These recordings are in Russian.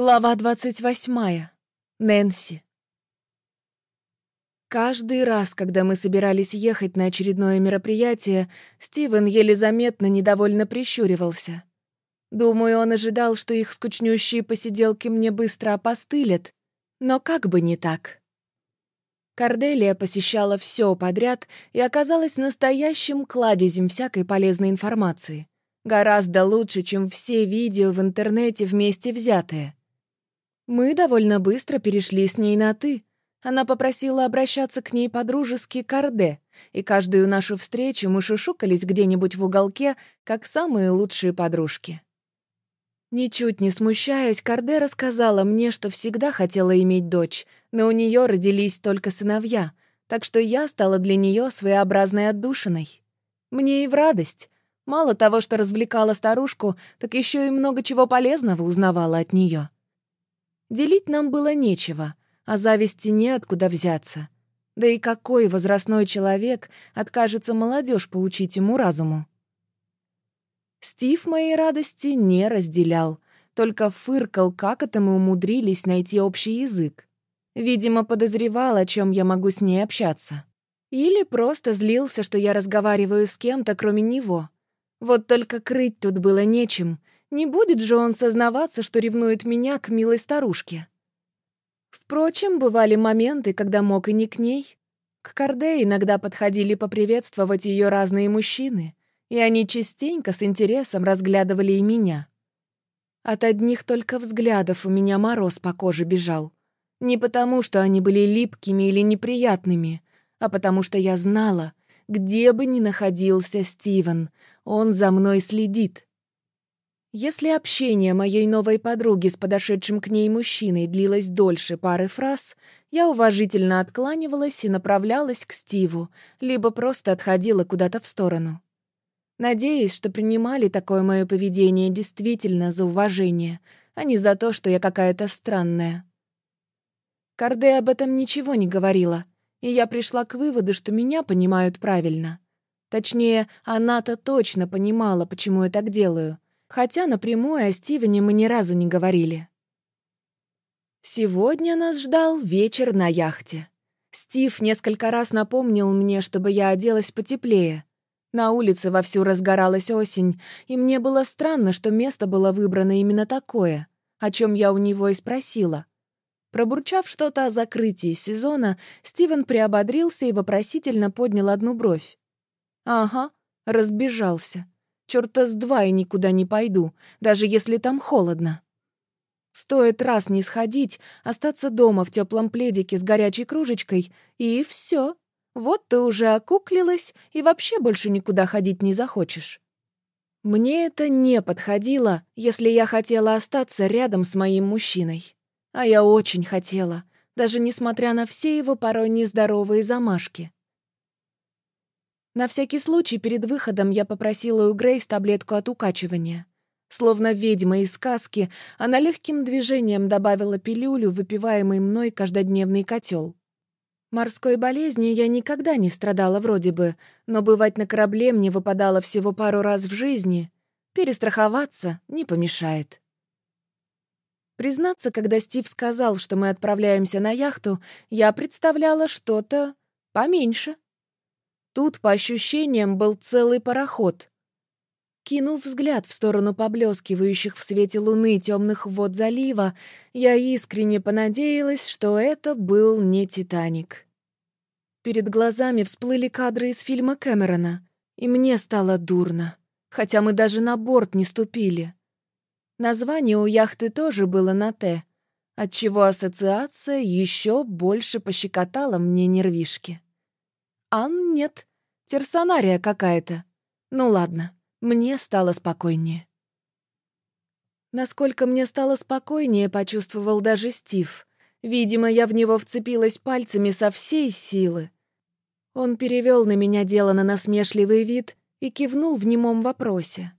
Глава двадцать восьмая. Нэнси. Каждый раз, когда мы собирались ехать на очередное мероприятие, Стивен еле заметно недовольно прищуривался. Думаю, он ожидал, что их скучнющие посиделки мне быстро опостылят, но как бы не так. Корделия посещала все подряд и оказалась настоящим кладезем всякой полезной информации. Гораздо лучше, чем все видео в интернете вместе взятые. Мы довольно быстро перешли с ней на «ты». Она попросила обращаться к ней по-дружески Карде, и каждую нашу встречу мы шушукались где-нибудь в уголке, как самые лучшие подружки. Ничуть не смущаясь, Карде рассказала мне, что всегда хотела иметь дочь, но у нее родились только сыновья, так что я стала для нее своеобразной отдушиной. Мне и в радость. Мало того, что развлекала старушку, так еще и много чего полезного узнавала от нее. Делить нам было нечего, а зависти неоткуда взяться. Да и какой возрастной человек откажется молодежь поучить ему разуму? Стив моей радости не разделял, только фыркал, как это мы умудрились найти общий язык. Видимо, подозревал, о чем я могу с ней общаться. Или просто злился, что я разговариваю с кем-то, кроме него. Вот только крыть тут было нечем, не будет же он сознаваться, что ревнует меня к милой старушке. Впрочем, бывали моменты, когда мог и не к ней. К Карде иногда подходили поприветствовать ее разные мужчины, и они частенько с интересом разглядывали и меня. От одних только взглядов у меня мороз по коже бежал. Не потому, что они были липкими или неприятными, а потому что я знала, где бы ни находился Стивен, он за мной следит. Если общение моей новой подруги с подошедшим к ней мужчиной длилось дольше пары фраз, я уважительно откланивалась и направлялась к Стиву, либо просто отходила куда-то в сторону. Надеюсь, что принимали такое мое поведение действительно за уважение, а не за то, что я какая-то странная. Карде об этом ничего не говорила, и я пришла к выводу, что меня понимают правильно. Точнее, она-то точно понимала, почему я так делаю — хотя напрямую о Стивене мы ни разу не говорили. Сегодня нас ждал вечер на яхте. Стив несколько раз напомнил мне, чтобы я оделась потеплее. На улице вовсю разгоралась осень, и мне было странно, что место было выбрано именно такое, о чем я у него и спросила. Пробурчав что-то о закрытии сезона, Стивен приободрился и вопросительно поднял одну бровь. «Ага, разбежался. Чёрта с два и никуда не пойду, даже если там холодно. Стоит раз не сходить, остаться дома в теплом пледике с горячей кружечкой, и все. Вот ты уже окуклилась и вообще больше никуда ходить не захочешь. Мне это не подходило, если я хотела остаться рядом с моим мужчиной. А я очень хотела, даже несмотря на все его порой нездоровые замашки. На всякий случай перед выходом я попросила у Грейс таблетку от укачивания. Словно ведьма из сказки, она легким движением добавила пилюлю, выпиваемый мной каждодневный котел. Морской болезнью я никогда не страдала вроде бы, но бывать на корабле мне выпадало всего пару раз в жизни. Перестраховаться не помешает. Признаться, когда Стив сказал, что мы отправляемся на яхту, я представляла что-то поменьше. Тут, по ощущениям, был целый пароход. Кинув взгляд в сторону поблескивающих в свете луны темных вод залива, я искренне понадеялась, что это был не «Титаник». Перед глазами всплыли кадры из фильма Кэмерона, и мне стало дурно, хотя мы даже на борт не ступили. Название у яхты тоже было на «Т», отчего ассоциация еще больше пощекотала мне нервишки. Ан нет, Терсонария какая-то. Ну ладно, мне стало спокойнее. Насколько мне стало спокойнее, почувствовал даже Стив. Видимо, я в него вцепилась пальцами со всей силы. Он перевел на меня дело на насмешливый вид и кивнул в немом вопросе.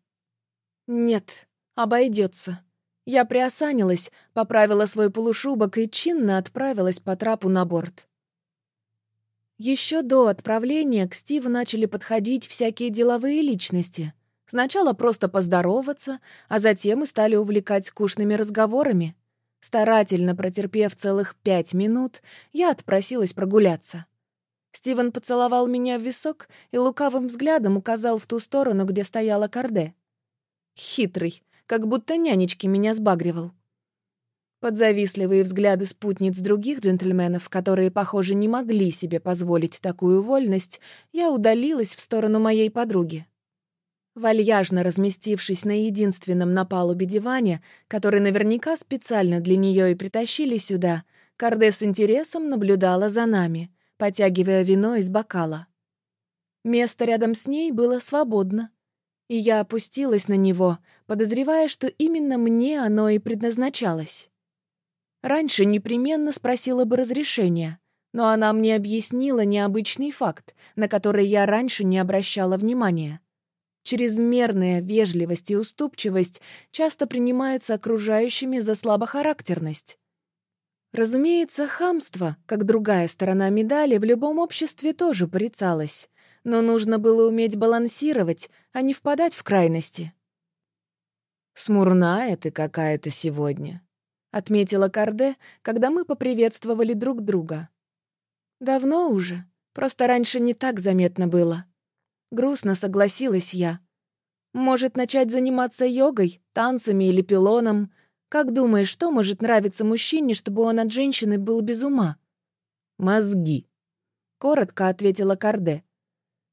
«Нет, обойдется. Я приосанилась, поправила свой полушубок и чинно отправилась по трапу на борт. Еще до отправления к Стиву начали подходить всякие деловые личности. Сначала просто поздороваться, а затем и стали увлекать скучными разговорами. Старательно протерпев целых пять минут, я отпросилась прогуляться. Стивен поцеловал меня в висок и лукавым взглядом указал в ту сторону, где стояла Карде. Хитрый, как будто нянечки меня сбагривал. Под завистливые взгляды спутниц других джентльменов, которые, похоже, не могли себе позволить такую вольность, я удалилась в сторону моей подруги. Вальяжно разместившись на единственном на палубе диване, который наверняка специально для нее и притащили сюда, Карде с интересом наблюдала за нами, потягивая вино из бокала. Место рядом с ней было свободно, и я опустилась на него, подозревая, что именно мне оно и предназначалось. Раньше непременно спросила бы разрешения, но она мне объяснила необычный факт, на который я раньше не обращала внимания — Чрезмерная вежливость и уступчивость часто принимаются окружающими за слабохарактерность. Разумеется, хамство, как другая сторона медали, в любом обществе тоже порицалось, но нужно было уметь балансировать, а не впадать в крайности. «Смурная ты какая-то сегодня», — отметила Карде, когда мы поприветствовали друг друга. «Давно уже, просто раньше не так заметно было», Грустно согласилась я. Может, начать заниматься йогой, танцами или пилоном? Как думаешь, что может нравиться мужчине, чтобы он от женщины был без ума? Мозги. Коротко ответила Карде.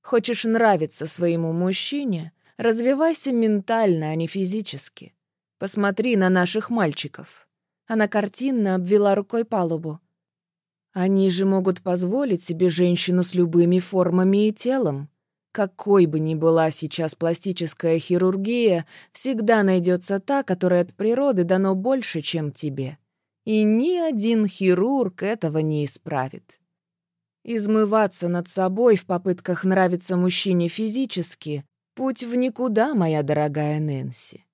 Хочешь нравиться своему мужчине? Развивайся ментально, а не физически. Посмотри на наших мальчиков. Она картинно обвела рукой палубу. Они же могут позволить себе женщину с любыми формами и телом. Какой бы ни была сейчас пластическая хирургия, всегда найдется та, которая от природы дано больше, чем тебе. И ни один хирург этого не исправит. Измываться над собой в попытках нравиться мужчине физически — путь в никуда, моя дорогая Нэнси.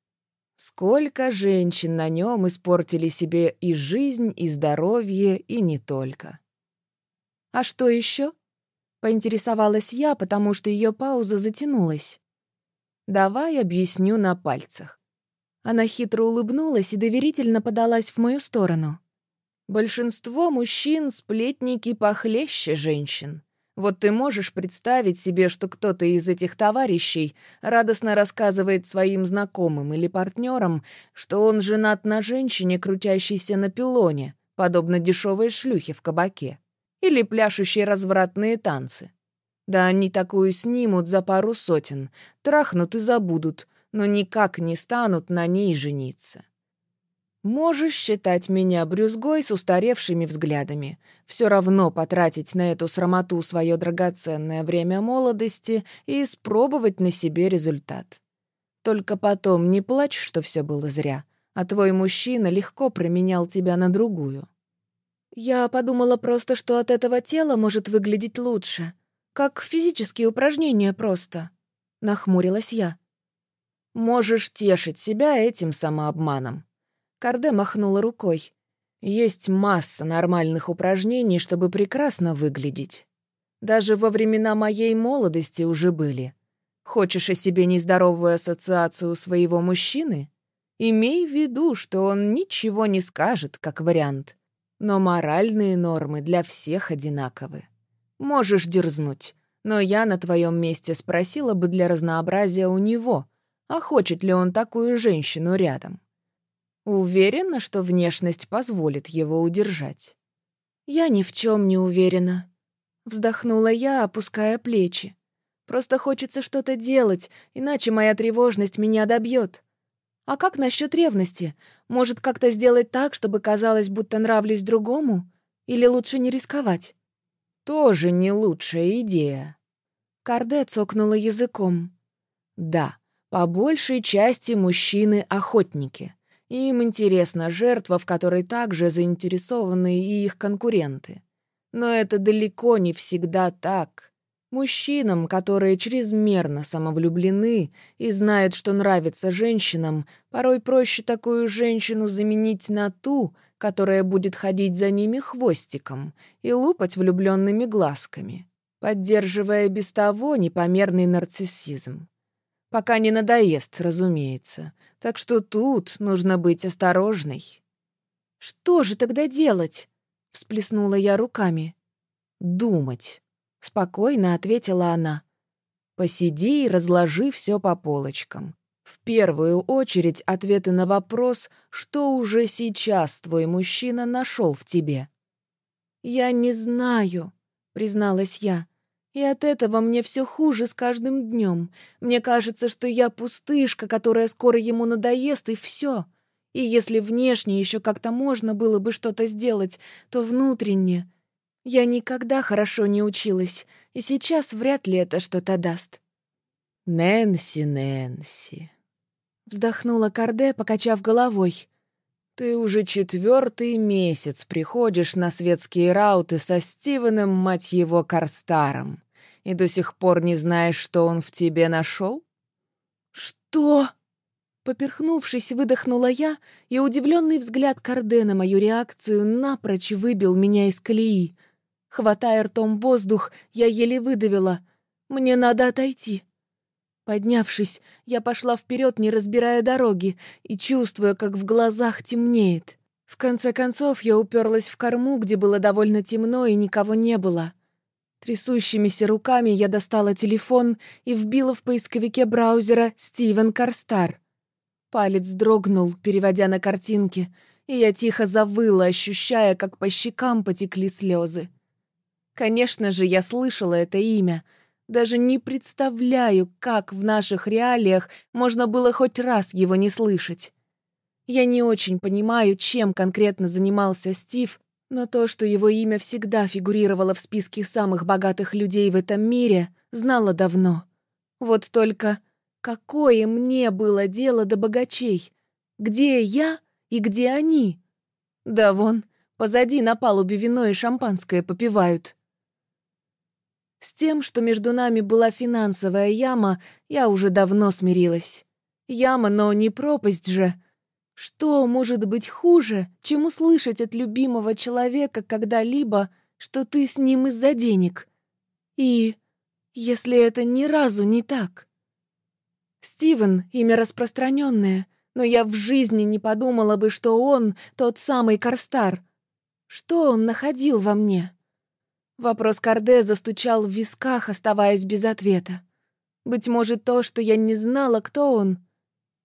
Сколько женщин на нем испортили себе и жизнь, и здоровье, и не только. А что еще? Поинтересовалась я, потому что ее пауза затянулась. «Давай объясню на пальцах». Она хитро улыбнулась и доверительно подалась в мою сторону. «Большинство мужчин — сплетники похлеще женщин. Вот ты можешь представить себе, что кто-то из этих товарищей радостно рассказывает своим знакомым или партнерам, что он женат на женщине, крутящейся на пилоне, подобно дешевой шлюхе в кабаке или пляшущие развратные танцы. Да они такую снимут за пару сотен, трахнут и забудут, но никак не станут на ней жениться. Можешь считать меня брюзгой с устаревшими взглядами. Все равно потратить на эту срамоту свое драгоценное время молодости и испробовать на себе результат. Только потом не плачь, что все было зря, а твой мужчина легко променял тебя на другую. Я подумала просто, что от этого тела может выглядеть лучше. Как физические упражнения просто. Нахмурилась я. Можешь тешить себя этим самообманом. Карде махнула рукой. Есть масса нормальных упражнений, чтобы прекрасно выглядеть. Даже во времена моей молодости уже были. Хочешь о себе нездоровую ассоциацию своего мужчины? Имей в виду, что он ничего не скажет, как вариант. Но моральные нормы для всех одинаковы. Можешь дерзнуть, но я на твоем месте спросила бы для разнообразия у него, а хочет ли он такую женщину рядом. Уверена, что внешность позволит его удержать. Я ни в чем не уверена. Вздохнула я, опуская плечи. Просто хочется что-то делать, иначе моя тревожность меня добьет. А как насчет ревности? Может, как-то сделать так, чтобы казалось, будто нравлюсь другому? Или лучше не рисковать? Тоже не лучшая идея. Карде цокнула языком. Да, по большей части мужчины — охотники. Им интересна жертва, в которой также заинтересованы и их конкуренты. Но это далеко не всегда так. Мужчинам, которые чрезмерно самовлюблены и знают, что нравится женщинам, порой проще такую женщину заменить на ту, которая будет ходить за ними хвостиком и лупать влюбленными глазками, поддерживая без того непомерный нарциссизм. Пока не надоест, разумеется. Так что тут нужно быть осторожной. «Что же тогда делать?» — всплеснула я руками. «Думать», — спокойно ответила она. «Посиди и разложи все по полочкам. В первую очередь ответы на вопрос, что уже сейчас твой мужчина нашел в тебе». «Я не знаю», — призналась я. «И от этого мне все хуже с каждым днем. Мне кажется, что я пустышка, которая скоро ему надоест, и все. И если внешне еще как-то можно было бы что-то сделать, то внутренне... Я никогда хорошо не училась, и сейчас вряд ли это что-то даст. «Нэнси, Нэнси», — вздохнула Карде, покачав головой. «Ты уже четвертый месяц приходишь на светские рауты со Стивеном, мать его, Карстаром, и до сих пор не знаешь, что он в тебе нашел?» «Что?» Поперхнувшись, выдохнула я, и удивленный взгляд Карде на мою реакцию напрочь выбил меня из колеи. Хватая ртом воздух, я еле выдавила. «Мне надо отойти». Поднявшись, я пошла вперед, не разбирая дороги, и чувствуя, как в глазах темнеет. В конце концов, я уперлась в корму, где было довольно темно и никого не было. Трясущимися руками я достала телефон и вбила в поисковике браузера «Стивен Карстар». Палец дрогнул, переводя на картинки, и я тихо завыла, ощущая, как по щекам потекли слезы. Конечно же, я слышала это имя. Даже не представляю, как в наших реалиях можно было хоть раз его не слышать. Я не очень понимаю, чем конкретно занимался Стив, но то, что его имя всегда фигурировало в списке самых богатых людей в этом мире, знала давно. Вот только Какое мне было дело до богачей? Где я и где они? Да вон, позади на палубе вино и шампанское попивают. С тем, что между нами была финансовая яма, я уже давно смирилась. Яма, но не пропасть же. Что может быть хуже, чем услышать от любимого человека когда-либо, что ты с ним из-за денег? И если это ни разу не так? Стивен — имя распространенное, но я в жизни не подумала бы, что он тот самый Карстар. Что он находил во мне? Вопрос Карде застучал в висках, оставаясь без ответа. Быть может, то, что я не знала, кто он.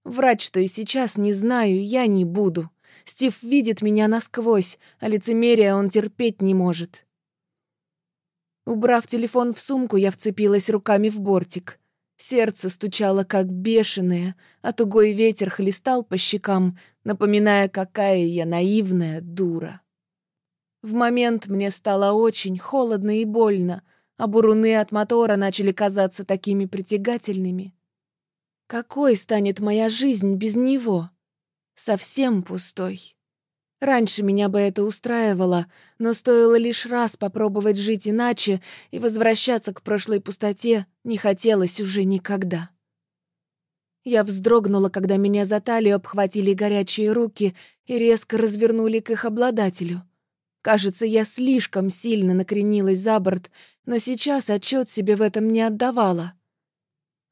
Врать, что и сейчас не знаю, я не буду. Стив видит меня насквозь, а лицемерия он терпеть не может. Убрав телефон в сумку, я вцепилась руками в бортик — Сердце стучало как бешеное, а тугой ветер хлестал по щекам, напоминая, какая я наивная дура. В момент мне стало очень холодно и больно, а буруны от мотора начали казаться такими притягательными. Какой станет моя жизнь без него? Совсем пустой. Раньше меня бы это устраивало, но стоило лишь раз попробовать жить иначе, и возвращаться к прошлой пустоте не хотелось уже никогда. Я вздрогнула, когда меня за талию обхватили горячие руки и резко развернули к их обладателю. Кажется, я слишком сильно накренилась за борт, но сейчас отчет себе в этом не отдавала.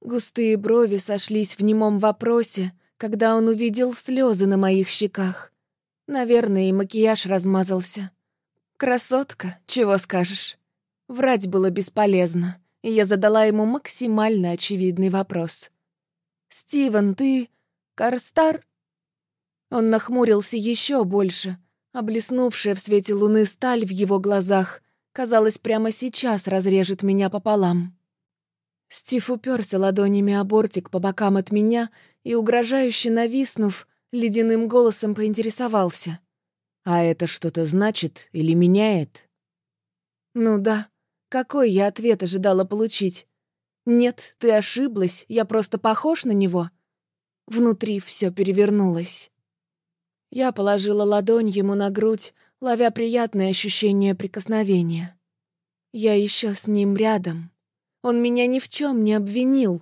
Густые брови сошлись в немом вопросе, когда он увидел слезы на моих щеках. Наверное, и макияж размазался. Красотка, чего скажешь. Врать было бесполезно, и я задала ему максимально очевидный вопрос. «Стивен, ты... Карстар?» Он нахмурился еще больше, а блеснувшая в свете луны сталь в его глазах, казалось, прямо сейчас разрежет меня пополам. Стив уперся ладонями о бортик по бокам от меня и, угрожающе нависнув, Ледяным голосом поинтересовался. «А это что-то значит или меняет?» «Ну да. Какой я ответ ожидала получить? Нет, ты ошиблась, я просто похож на него?» Внутри все перевернулось. Я положила ладонь ему на грудь, ловя приятное ощущение прикосновения. Я еще с ним рядом. Он меня ни в чем не обвинил.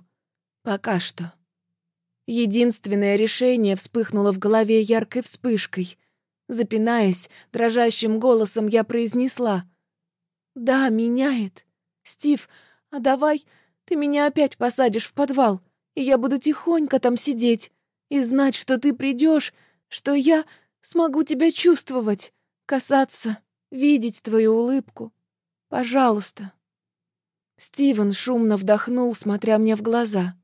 Пока что. Единственное решение вспыхнуло в голове яркой вспышкой. Запинаясь, дрожащим голосом я произнесла. «Да, меняет. Стив, а давай ты меня опять посадишь в подвал, и я буду тихонько там сидеть и знать, что ты придешь, что я смогу тебя чувствовать, касаться, видеть твою улыбку. Пожалуйста». Стивен шумно вдохнул, смотря мне в глаза.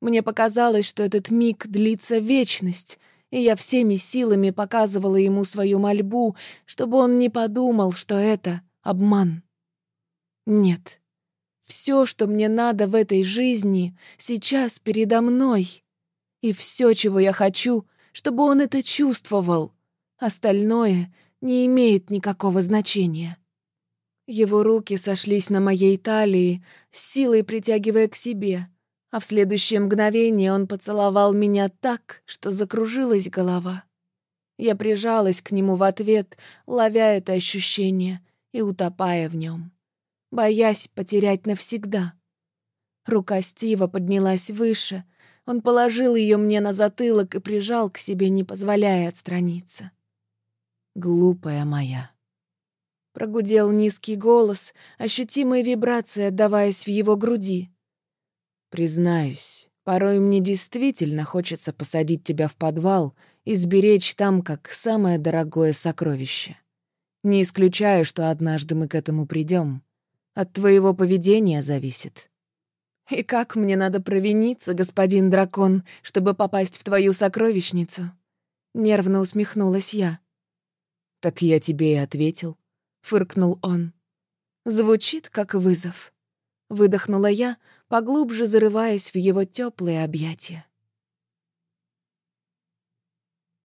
Мне показалось, что этот миг длится вечность, и я всеми силами показывала ему свою мольбу, чтобы он не подумал, что это обман. Нет. Все, что мне надо в этой жизни, сейчас передо мной. И все, чего я хочу, чтобы он это чувствовал. Остальное не имеет никакого значения. Его руки сошлись на моей талии, с силой притягивая к себе, а в следующее мгновение он поцеловал меня так, что закружилась голова. Я прижалась к нему в ответ, ловя это ощущение и утопая в нем, боясь потерять навсегда. Рука Стива поднялась выше, он положил ее мне на затылок и прижал к себе, не позволяя отстраниться. «Глупая моя», Прогудел низкий голос, ощутимая вибрация, отдаваясь в его груди. Признаюсь, порой мне действительно хочется посадить тебя в подвал и сберечь там как самое дорогое сокровище. Не исключаю, что однажды мы к этому придем. От твоего поведения зависит. И как мне надо провиниться, господин дракон, чтобы попасть в твою сокровищницу? Нервно усмехнулась я. Так я тебе и ответил, фыркнул он. Звучит как вызов. Выдохнула я, поглубже зарываясь в его теплые объятия.